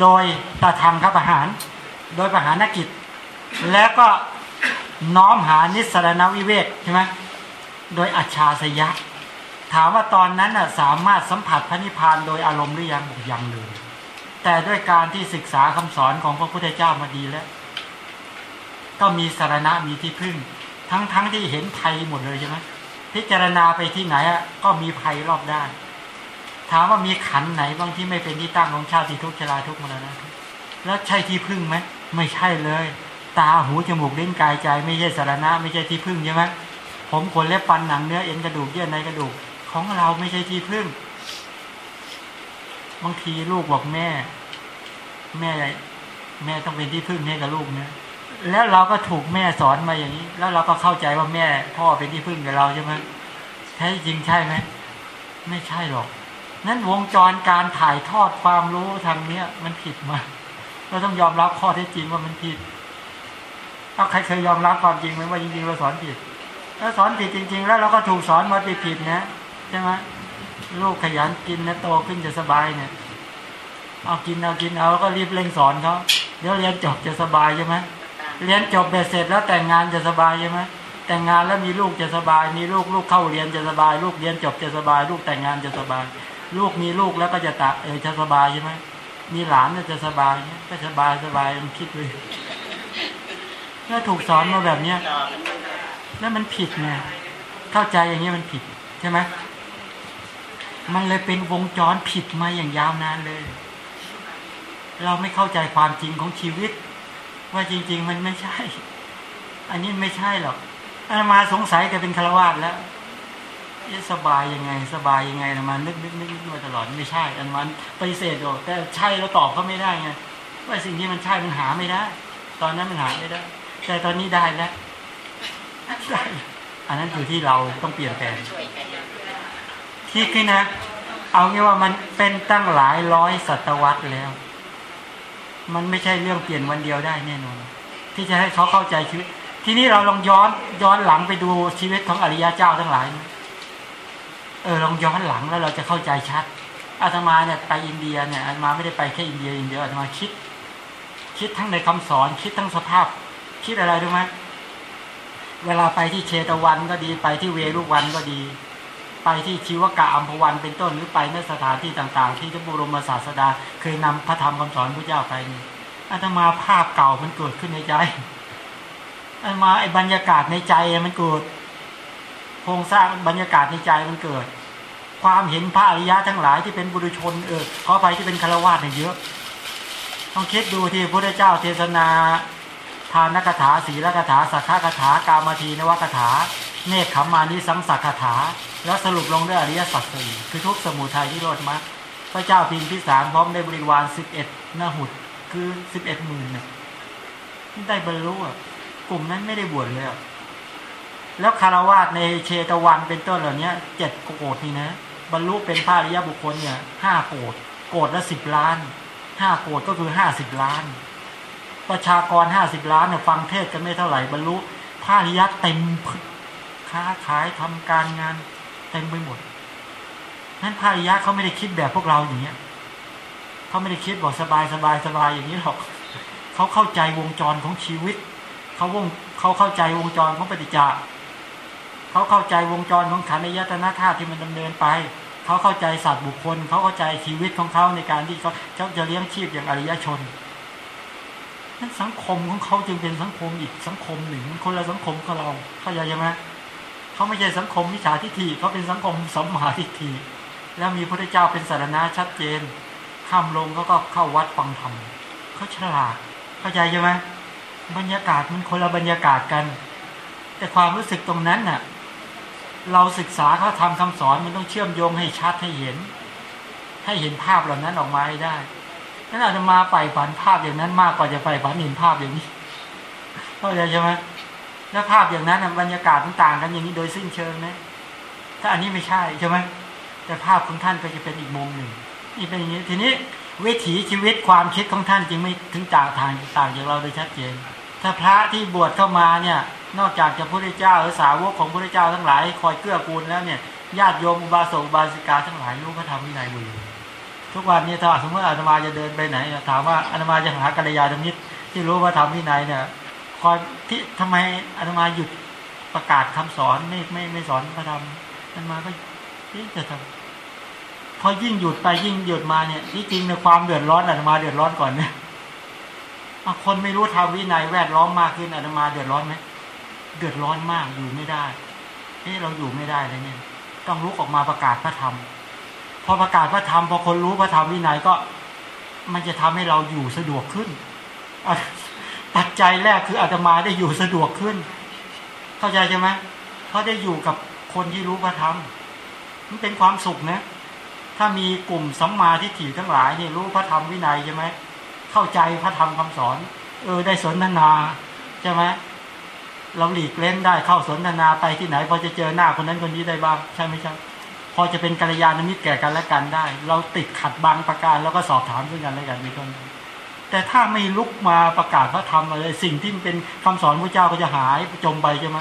โดยตทางคประหาร โดยประหารกิจ แล้วก็ น้อมหานิสรณวิเวกใช่ไหมโดยอัจฉาสยะ ถามว่าตอนนั้นน่ะสามารถสัมผัสพระนิพพานโดยอารมณ์หรือยังยังเลยแต่ด้วยการที่ศึกษาคำสอนของพระพุทธเจ้ามาดีแล้ว ก็มีสารณะมีที่พึ่ง ทั้งๆทที่เห็นภัยหมดเลยใช่ไหมพิจารณาไปที่ไหนอะก็มีภัยรอบด้าน ถามว่ามีขันไหนบางที่ไม่เป็นที่ตั้งของชาติทุกข์ชราทุกมาแล้วนะแล้วใช่ที่พึ่งไหมไม่ใช่เลย ตาหูจมูกลิ้นกายใจ ไม่ใช่สารณะ ไม่ใช่ที่พึ่งใช่ไหมผมขนเล็บฟันหนังเนื้อเอ็นกระดูกเยื่อในกระดูก ของเราไม่ใช่ที่พึ่ง บางทีลูกบอกแม่ แม่แม่ต้องเป็นที่พึ่งให้กับลูกนะแล้วเราก็ถูกแม่สอนมาอย่างนี้ แล้วเราก็เข้าใจว่าแม่ พ่อเป็นที่พึ่งกับเราใช่ไหมแท้จริงใช่ไหมไม่ใช่หรอกนั้นวงจรการถ่ายทอดความรู้ทางเนี้ย มันผิดมาเราต้องยอมรับข้อเท็จจริงว่ามันผิด ใครเคยยอมรับความจริงไหมว่าจริงๆเราสอนผิดถ้าสอนผิดจริง ๆ แล้วเราก็ถูกสอนมาผิดๆนะใช่ไหมลูกขยันกินนะโตขึ้นจะสบายเนี่ย เอากินเอากินเอาก็รีบเร่งสอนเขาเดี๋ยวเรียนจบจะสบายใช่ไหมเรียนจบเบ็ดเสร็จแล้วแต่งงานจะสบายใช่ไหมแต่งงานแล้วมีลูกจะสบาย มีลูกลูกเข้าเรียนจะสบาย ลูกเรียนจบจะสบาย ลูกแต่งงานจะสบาย ลูกมีลูกแล้วก็จะตะเออจะสบายใช่ไหมมีหลานจะสบายก็สบายสบายมันคิดเลย ถ้าถูกสอนมาแบบเนี้ยต่นด้วยแล้วมันผิดไงเข้าใจอย่างนี้มันผิดใช่ไหมมันเลยเป็นวงจรผิดมาอย่างยาวนานเลย เราไม่เข้าใจความจริงของชีวิต ว่าจริง ๆ มันไม่ใช่ อันนี้ไม่ใช่หรอกอาตมาสงสัยแต่เป็นคารวาสแล้วเอ๊ะสบายยังไง สบายยังไงอาตมานึกนึกนึกนึกมาตลอดไม่ใช่อาตมาปฏิเสธหรอกแต่ใช่แล้วตอบเขาไม่ได้ไงว่าสิ่งที่มันใช่มันหาไม่ได้ ตอนนั้นมันหาไม่ได้ แต่ตอนนี้ได้แล้วใช่อันนั้นคือที่เราต้องเปลี่ยนแปลงช่วยกันคิดขึ้นนะ เอางี้ว่ามันเป็นตั้งหลายร้อยศตวรรษแล้ว มันไม่ใช่เรื่องเปลี่ยนวันเดียวได้แน่นอนที่จะให้เขาเข้าใจชีวิต ทีนี้เราลองย้อนย้อนหลังไปดูชีวิตของอริยเจ้าทั้งหลายเออลองย้อนหลังแล้วเราจะเข้าใจชัดอาตมาเนี่ยไปอินเดียเนี่ยอาตมาไม่ได้ไปแค่อินเดียอินเดียอาตมาคิด คิดทั้งในคำสอนคิดทั้งสภาพ คิดอะไรรู้ไหมเวลาไปที่เชตวันก็ดีไปที่เวรุวันก็ดี ไปที่ชีวกะอัมพวันเป็นต้นหรือไปในสถานที่ต่าง ๆ ที่พระบรมศาสดา เคยนำพระธรรมคำสอนพระเจ้าไปนี่อาตมาภาพเก่ามันเกิดขึ้นในใจอาตมาไอ้บรรยากาศในใจมันเกิดโครงสร้างบรรยากาศในใจมันเกิด ความเห็นพระอริยะทั้งหลายที่เป็นบุรุชนเออขอไปที่เป็นคารวะเนี่ยเยอะ ต้องคิดดูที่พระเจ้าเทศนา ทานกถาศีลกถาสักขกถากามาทีนวกถา เนคขมานิสังสักถา แล้วสรุปลงด้วยอริยสัจสี่คือทุกสมุทัยที่โรดมรรคพระเจ้าพิมพิสารพร้อมได้บริวารสิบเอ็ดนหุดคือสิบเอ็ดหมื่นเนี่ยได้บรรลุอะกลุ่มนั้นไม่ได้บวชเลยแล้วคารวาสในเชตวันเป็นต้นเหล่านี้เจ็ดโกดนี่นะ บรรลุเป็นพระอริยบุคคลเนี่ยห้าโกดโกดละสิบล้านห้าโกดก็คือห้าสิบล้าน ประชากรห้าสิบล้านเนี่ยฟังเทศกันไม่เท่าไหร่บรรลุพระอริยะเต็มพึกค้าขายทำการงานเต็มไปหมดนั้นพระอริยะเขาไม่ได้คิดแบบพวกเราอย่างเงี้ยเขาไม่ได้คิดบอกสบายสบายสบายอย่างนี้หรอกเขาเข้าใจวงจรของชีวิตเขาวงเขาเข้าใจวงจรของปฏิจจาเขาเข้าใจวงจรของขันธ์ยตนาธาตุที่มันดำเนินไปเขาเข้าใจสัตว์บุคคลเขาเข้าใจชีวิตของเขาในการที่เขาจะเลี้ยงชีพอย่างอริยชน สังคมของเขาจึงเป็นสังคมอีกสังคมหนึ่งคนละสังคมกับเราเข้าใจไหมเขาไม่ใช่สังคมมิจฉาทิฏฐิเขาเป็นสังคมสัมมาทิฏฐิแล้วมีพระเจ้าเป็นสารณะชัดเจนข้ามลงเขาก็เข้าวัดฟังธรรมเขาฉลาดเข้าใจใช่ไหมบรรยากาศมันคนละบรรยากาศกัน แต่ความรู้สึกตรงนั้นน่ะ เราศึกษาเขาทำคำสอนมันต้องเชื่อมโยงให้ชัดให้เห็น ให้เห็นภาพเหล่านั้นออกมาให้ได้ นั่นอาจจะมาไปฝันภาพอย่างนั้นมากกว่าจะไปฝันเห็นภาพอย่างนี้เข้าใจใช่ไหมแล้วภาพอย่างนั้นบรรยากาศต่างกันอย่างนี้โดยสิ้นเชิงนะถ้าอันนี้ไม่ใช่ใช่ไหมแต่ภาพของท่านก็จะเป็นอีกมุมหนึ่งนี่เป็นอย่างนี้ ทีนี้วิถีชีวิตความคิดของท่านจึงไม่ถึงต่างทางต่างจากเราโดยชัดเจน ถ้าพระที่บวชเข้ามาเนี่ย นอกจากจะพระพุทธเจ้าหรือสาวกของพระพุทธเจ้าทั้งหลาย คอยเกื้อกูลแล้วเนี่ยญาติโยมอุบาสกอุบาสิกาทั้งหลายรู้พระธรรมวินัยหมดเลย ทุกวันนี้ถ้าสมมติอาตมาจะเดินไปไหนถามว่าอาตมาจะหากัลยาณมิตรที่รู้ว่าธรรมวินัยเนี่ยคอยที่ทำไมอาตมาหยุดประกาศคำสอนไม่ไม่ไม่สอนพระธรรมอาตมาก็จะทำพอยิ่งหยุดไปยิ่งหยุดมาเนี่ยที่จริงในความเดือดร้อนอาตมาเดือดร้อนก่อนเนี่ยคนไม่รู้ธรรมวินัยแวดล้อมมากขึ้นอาตมาเดือดร้อนไหมเดือดร้อนมากอยู่ไม่ได้เฮ้เราอยู่ไม่ได้เลยเนี่ย ต้องลุกออกมาประกาศพระธรรม พอประกาศพระธรรมพอคนรู้พระธรรมวินัยก็ มันจะทำให้เราอยู่สะดวกขึ้นปัจจัยแรกคืออาตมาได้อยู่สะดวกขึ้น เข้าใจใช่ไหมเพราะได้อยู่กับคนที่รู้พระธรรมมันเป็นความสุขนะ ถ้ามีกลุ่มสัมมาทิฏฐิทั้งหลายเนี่ยรู้พระธรรมวินัยใช่ไหมเข้าใจพระธรรมคำสอน เออได้สนทนาใช่ไหมเราหลีกเล่นได้เข้าสนทนาไปที่ไหนพอจะเจอหน้าคนนั้นคนนี้ได้บ้าง ใช่ไหมใช่ พอจะเป็นกัลยาณมิตรแก่กันและกันได้ เราติดขัดบางประการแล้วก็สอบถามซึ่งกันและกันมีต้นแต่ถ้าไม่ลุกมาประกาศพระธรรมอะไรสิ่งที่เป็นคำสอนพระเจ้าก็จะหายจมไปใช่ไหม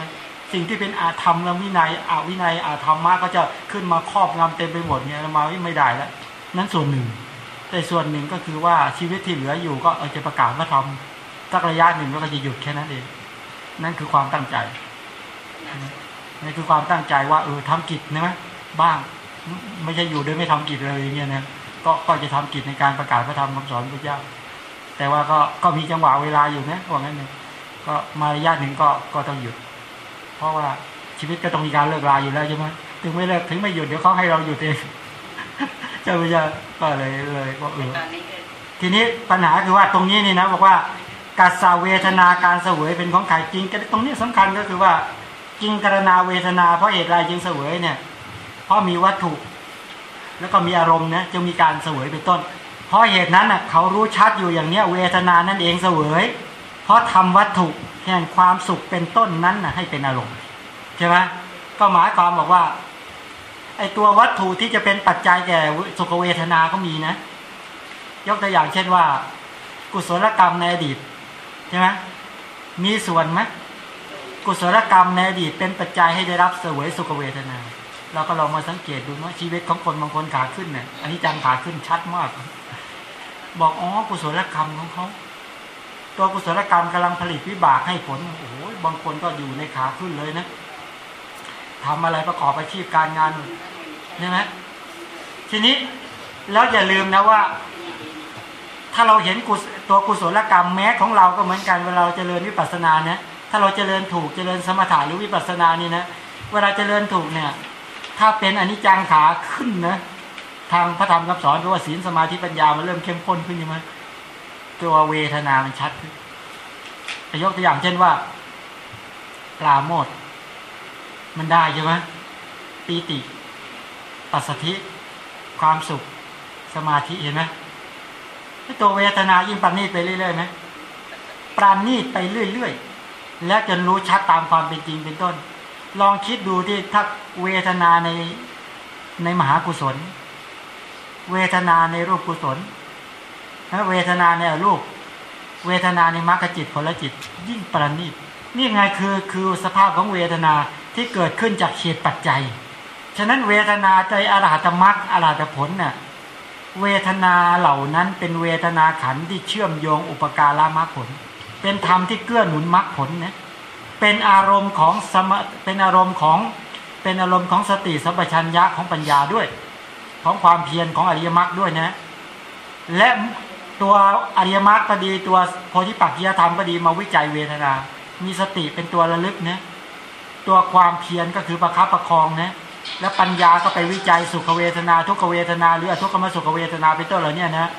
สิ่งที่เป็นอาธรรมและวินัยอาวินัยอาธรรมะก็จะขึ้นมาครอบงำเต็มไปหมดเนี่ยมาไม่ได้แล้วนั้นส่วนหนึ่ง แต่ส่วนหนึ่งก็คือว่าชีวิตที่เหลืออยู่ก็จะประกาศพระธรรมสักระยะหนึ่งแล้วก็จะหยุดแค่นั้นเองนั่นคือความตั้งใจนี่คือความตั้งใจว่าเออทำกิจนะ บ้าง ไม่ใช่อยู่โดยไม่ทำกิจเลยอย่างเงี้ยนะก็ก็จะทำกิจในการประกาศพระธรรมคำสอนพระเจ้า แต่ว่าก็ก็มีจังหวะเวลาอยู่นะว่างั้นเนี่ยก็มาระยะหนึ่งก็ก็ต้องหยุด เพราะว่าชีวิตก็ต้องมีการเลิกลาอยู่แล้วใช่ไหมถึงไม่เลิกถึงไม่หยุดเดี๋ยวเขาให้เราหยุดเองเจ้าพระเจ้าก็เลยเลยก็เออทีนี้ปัญหาคือว่าตรงนี้นี่นะบอกว่ากัสสาเวทนาการเสวยเป็นของใครจริงตรงนี้สำคัญก็คือว่าจริงกรณาเวทนาเพราะเหตุไรจึงเสวยเนี่ย เพราะมีวัตถุ แล้วก็มีอารมณ์นะจึงมีการเสวยเป็นต้น เพราะเหตุนั้นน่ะเขารู้ชัดอยู่อย่างเนี้ยเวทนานั่นเองเสวย เพราะทำวัตถุแห่งความสุขเป็นต้นนั้นน่ะให้เป็นอารมณ์ใช่ไหมก็หมายความบอกว่าไอตัววัตถุที่จะเป็นปัจจัยแก่สุขเวทนาก็มีนะ ยกตัวอย่างเช่นว่า กุศลกรรมในอดีตใช่ไหมมีส่วนไหมกุศลกรรมในอดีตเป็นปัจจัยให้ได้รับเสวยสุขเวทนา เราก็ลองมาสังเกตดูว่าชีวิตของคนบางคนขาขึ้นเนี่ยอันนี้จังขาขึ้นชัดมาก บอกอ๋อกุศลกรรมของเขาตัวกุศลกรรมกำลังผลิตวิบากให้ผลโอ้โหบางคนก็อยู่ในขาขึ้นเลยนะทำอะไรประกอบอาชีพการงานใช่ไหมทีนี้แล้วอย่าลืมนะว่า ถ้าเราเห็นกุตัวกุศลกรรมแม้ของเราก็เหมือนกันเวลาเราเจริญวิปัสสนาเนี่ยถ้าเราเจริญถูกเจริญสมถะหรือวิปัสสนานี่นะเวลาเจริญถูกเนี่ย ถ้าเป็นอนิจจังขาขึ้นนะทางพระธรรมคำสอนเพราะว่าศีลสมาธิปัญญามันเริ่มเข้มข้นขึ้นใช่ไหมตัวเวทนามันชัดขึ้นยกตัวอย่างเช่นว่าปลาโมดมันได้ใช่ไหมปีติปัสสธิ ความสุข สมาธิเห็นไหมตัวเวทนายิ่งปราณีตไปเรื่อยๆไหมปราณีตไปเรื่อยๆ แล้วจนรู้ชัดตามความเป็นจริงเป็นต้น ลองคิดดูที่ถ้าเวทนาในในมหากุศล เวทนาในรูปกุศลและเวทนาในรูป เวทนาในมรรคจิตผลจิต ยิ่งประณีตนี่ไงคือคือสภาพของเวทนาที่เกิดขึ้นจากเหตุปัจจัย ฉะนั้นเวทนาใจอรหัตมรรคอรหัตผลเนี่ยเวทนาเหล่านั้นเป็นเวทนาขันที่เชื่อมโยงอุปการะมรรคผล เป็นธรรมที่เกื้อหนุนมรรคผลนะ เป็นอารมณ์ของสมเป็นอารมณ์ของเป็นอารมณ์ของสติสัมปชัญญะของปัญญาด้วย ของความเพียรของอริยมรรคด้วยนะ และตัวอริยมรรคก็ดีตัวโพธิปักจียธรรมก็ดีมาวิจัยเวทนา มีสติเป็นตัวระลึกนะตัวความเพียรก็คือประคับประคองนะแล้วปัญญาก็ไปวิจัยสุขเวทนา ทุกเวทนาหรืออทุกขมสุขเวทนาเป็นต้นเหล่านี้นะ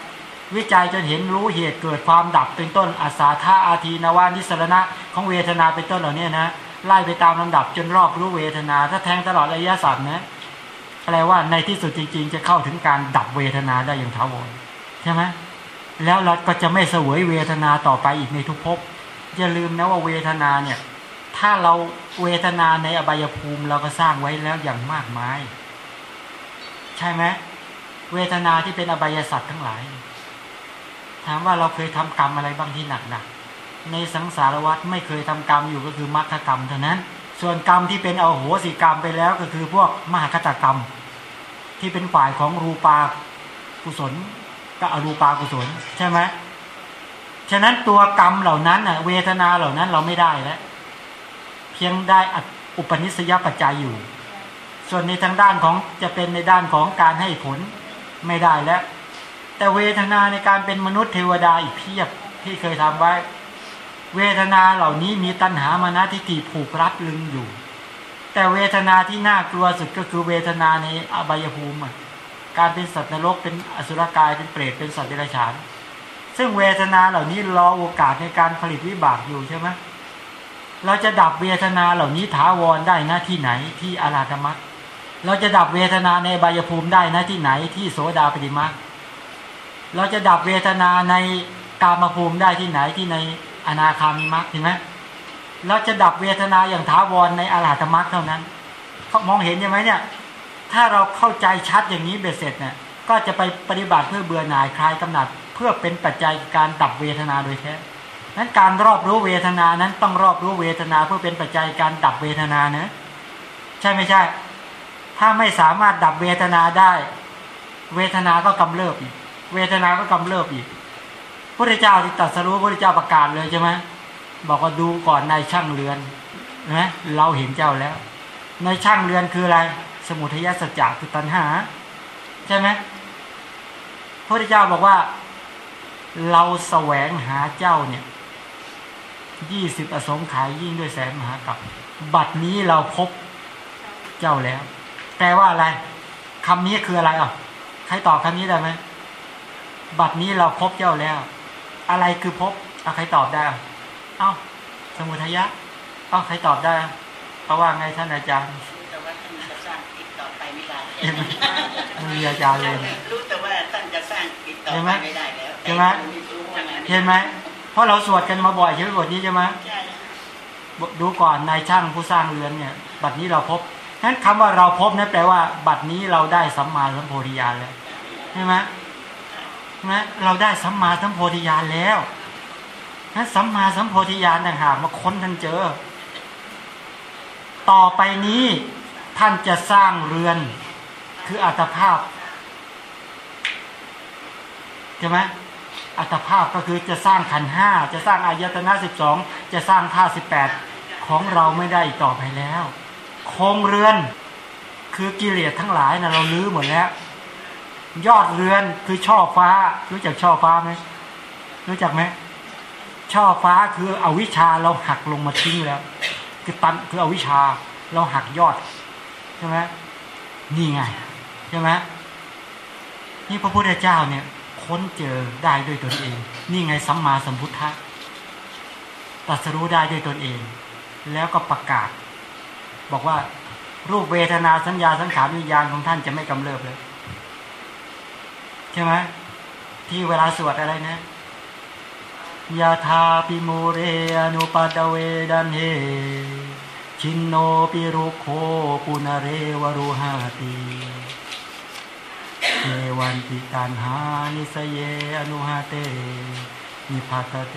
วิจัยจนเห็นรู้เหตุเกิดความดับเป็นต้นอาสาธาอาทีนวานิสรณะของเวทนาเป็นต้นเหล่านี้นะไล่ไปตามลำดับจนรอบรู้เวทนา ถ้าแทงตลอดระยะสัตว์นะแปลว่าในที่สุดจริง ๆ จะเข้าถึงการดับเวทนาได้อย่างถาวรใช่ไหมแล้วเราก็จะไม่เสวยเวทนาต่อไปอีกในทุกภพอย่าลืมนะว่าเวทนาเนี่ย ถ้าเราเวทนาในอบายภูมิเราก็สร้างไว้แล้วอย่างมากมาย ใช่ไหมเวทนาที่เป็นอบายสัตว์ทั้งหลาย ถามว่าเราเคยทำกรรมอะไรบ้างที่หนักๆในสังสารวัฏไม่เคยทำกรรมอยู่ก็คือมรรคกรรมเท่านั้น ส่วนกรรมที่เป็นเอาโหสิกรรมไปแล้วก็คือพวกมหาคตกรรม ที่เป็นฝ่ายของรูปากุศลกับอรูปากุศลใช่ไหมฉะนั้นตัวกรรมเหล่านั้นน่ะ เวทนาเหล่านั้นเราไม่ได้แล้วเพียงได้อุปนิสัยปัจจัยอยู่ ส่วนในทางด้านของจะเป็นในด้านของการให้ผลไม่ได้แล้ว แต่เวทนาในการเป็นมนุษย์เทวดาอีกเพียบที่เคยทำไว้ เวทนาเหล่านี้มีตัณหามานะทิฏฐิผูกรัดลึงอยู่ แต่เวทนาที่น่ากลัวสุดก็คือเวทนาในอบายภูมิการเป็นสัตว์นรกเป็นอสุรกายเป็นเปรตเป็นสัตว์เดรัจฉาน ซึ่งเวทนาเหล่านี้รอโอกาสในการผลิตวิบากอยู่ใช่ไหมเราจะดับเวทนาเหล่านี้ถาวรได้นะที่ไหนที่อาราธมักเราจะดับเวทนาในบายภูมิได้นะที่ไหนที่โสดาปฏิมัก เราจะดับเวทนาในกามภูมิได้ที่ไหนที่ในอนาคามิมักเห็นไหมเราจะดับเวทนาอย่างถาวรในอาราธมักเท่านั้นเขามองเห็นใช่ไหมเนี่ย ถ้าเราเข้าใจชัดอย่างนี้เบ็ดเสร็จเนี่ย ก็จะไปปฏิบัติเพื่อเบื่อหน่ายคลายกำหนัด เพื่อเป็นปัจจัยการดับเวทนาโดยแท้นั้นการรอบรู้เวทนานั้นต้องรอบรู้เวทนาเพื่อเป็นปัจจัยการดับเวทนานะ ใช่ไม่ใช่ ถ้าไม่สามารถดับเวทนาได้ เวทนาก็กำเริบอีก เวทนาก็กำเริบอีกพระเจ้าที่ตรัสรู้พระเจ้าประกาศเลยใช่ไหมบอกว่าดูก่อนนายช่างเรือนนะเราเห็นเจ้าแล้วในช่างเรือนคืออะไร สมุทัยสัจจะคือตัณหา ใช่ไหมพระเจ้าบอกว่า เราแสวงหาเจ้าเนี่ยยี่สิบอสงไขยยิ่งด้วยแสนมหากับ บัดนี้เราพบเจ้าแล้ว แปลว่าอะไรคำนี้คืออะไรอะ ใครตอบคำนี้ได้ไหม บัดนี้เราพบเจ้าแล้ว อะไรคือพบเอาใครตอบได้อะเอ้า สมุทัยะ เอ้าใครตอบได้อะเพราะว่าไงท่านอาจารย์รู้แต่ว่าท่านจะสร้างติดต่อไปไม่ได้เห็นไหมไม่มีอาจารย์เลยรู้แต่ว่าท่านจะสร้างติดต่อเห็นไปไหมไม่ได้แล้วเห็นไหมแต่รู้ว่าไงเห็นไหมเพราะเราสวดกันมาบ่อยใช่ไหมบทนี้ใช่ไหมใช่ดูก่อนนายช่างผู้สร้างเรือนเนี่ย บัดนี้เราพบนั้นคำว่าเราพบนั่นแปลว่า บัดนี้เราได้สัมมาสัมโพธิญาณแล้วใช่ไหม ใช่ไหมเราได้สัมมาสัมโพธิญาณแล้วนั้นสัมมาสัมโพธิญาณต่างหากมาค้นท่านเจอ ต่อไปนี้ท่านจะสร้างเรือนคืออัตภาพใช่ไหมอัตภาพก็คือจะสร้างขันห้าจะสร้างอายตนะสิบสองจะสร้างท่าสิบแปดของเราไม่ได้อีกต่อไปแล้ว โครงเรือนคือกิเลสทั้งหลายนะเราลื้อหมดแล้ว ยอดเรือนคือช่อฟ้า รู้จักช่อฟ้าไหมรู้จักไหมช่อฟ้าคืออวิชาเราหักลงมาทิ้งแล้ว คือตันคืออวิชาเราหักยอดใช่ไหมนี่ไงใช่ไหมนี่พระพุทธเจ้าเนี่ย ค้นเจอได้ด้วยตนเอง นี่ไงสัมมาสัมพุทธะตรัสรู้ได้ด้วยตนเอง แล้วก็ประกาศ บอกว่ารูปเวทนาสัญญาสังขารวิญญาณของท่านจะไม่กำเริบเลย ใช่ไหมที่เวลาสวดอะไรนะยาธาปิโมเรอนุปัตเวดันเฮฉินโนปิรุกโข ปุนเรวะ รูหะติเอวัมปิตัณหานุสะเย อะนูหะเตนิพพัตตะ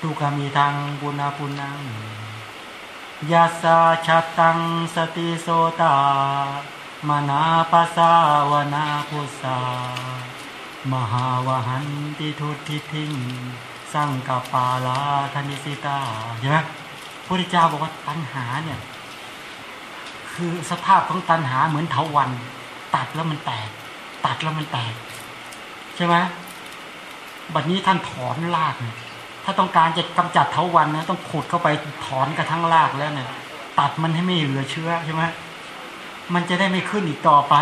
ตี ทุกขะมิทังปุนัปปุนังยัสสะ ฉัตติงสะติโสตา มะนาปัสสะวะนา ภุสา วาหา วะหันติทุททิฏฐิงสังกัปาลาธนิสิตาใช่ไหมพระพุทธเจ้าบอกว่าตัณหาเนี่ย คือสภาพของตัณหาเหมือนเถาวัน ตัดแล้วมันแตก ตัดแล้วมันแตก ใช่ไหมบัดนี้ท่านถอนรากเนี่ยถ้าต้องการจะกำจัดเถาวันนะต้องขุดเข้าไปถอนกระทั่งรากแล้วเนี่ย ตัดมันให้ไม่เหลือเชื้อใช่ไหม มันจะได้ไม่ขึ้นอีกต่อไป